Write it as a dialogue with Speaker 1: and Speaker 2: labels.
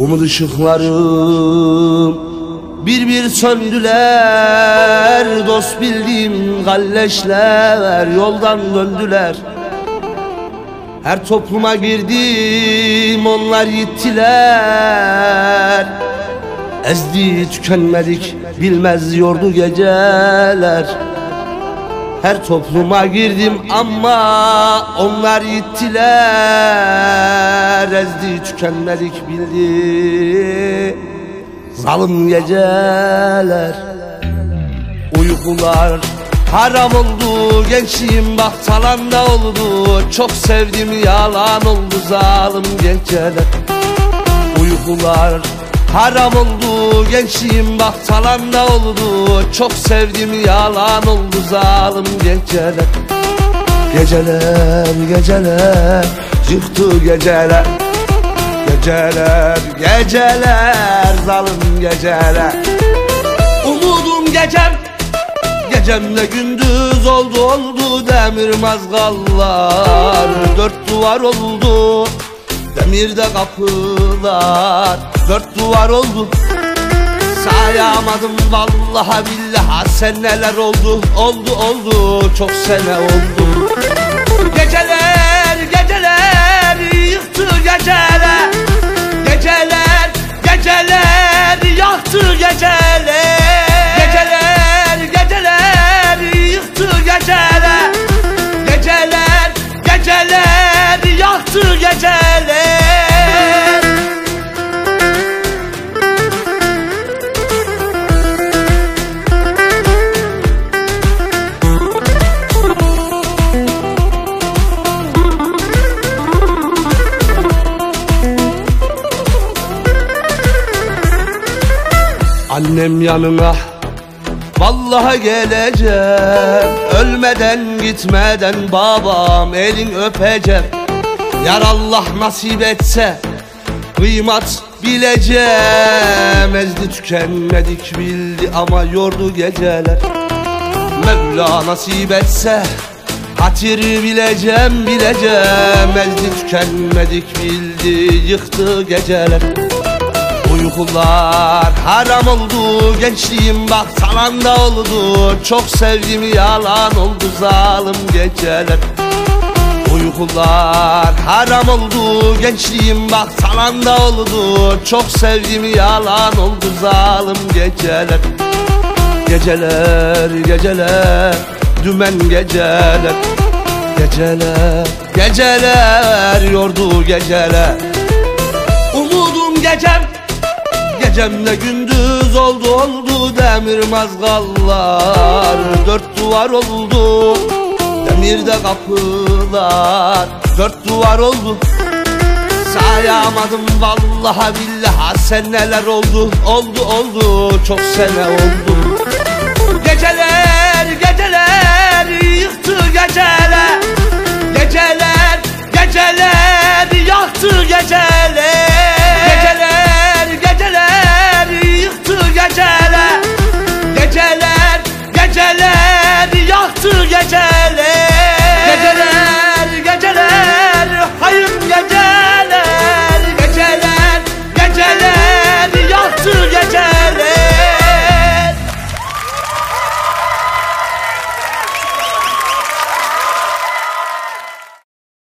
Speaker 1: Umut ışıklarım bir bir söndüler. Dost bildiğim galleşler yoldan döndüler. Her topluma girdim onlar gittiler Ezdi tükenmedik bilmez yordu geceler her topluma girdim ama onlar gittiler Ezdi tükenmedik bildi. Zalim geceler Uykular. Haram oldu Gençliğim bak talanda oldu. Çok sevdim yalan oldu zalim geceler. Uykular Haram oldu gençliğim bak talanda oldu. Çok sevdim yalan oldu zalim geceler. Geceler geceler yıktı geceler. Geceler geceler zalim geceler. Umudum gecem Gecemde gündüz oldu oldu demir mazgallar. Dört duvar oldu Demirde kapılar Dört duvar oldu. Sayamadım vallaha billaha. Sen neler oldu oldu oldu. Çok sene oldu. Geceler geceler Yıktı geceler. Geceler geceler Yaktı geceler. Geceler geceler Yıktı Yaktı geceler Annem yanına Vallahi geleceğim. Ölmeden gitmeden babam elin öpeceğim Yar Allah nasip etse Kıymat bileceğim. Ezdi tükenmedik bildi ama yordu geceler. Mevla nasip etse Hatir bileceğim bileceğim. Ezdi tükenmedik bildi yıktı geceler Uykular haram oldu gençliğim bak salanda oldu. Çok sevdim yalan oldu zalim geceler. Uykular haram oldu gençliğim bak salanda oldu. Çok sevdim yalan oldu zalim geceler. Geceler geceler dümen geceler. Geceler geceler yordu geceler. Umudum gecem Gecemde gündüz oldu oldu demir mazgallar. Dört duvar oldu demirde kapılar. Dört duvar oldu sayamadım vallaha billaha. Sen neler oldu oldu oldu çok sene oldu. Geceler geceler yıktı geceler